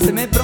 se me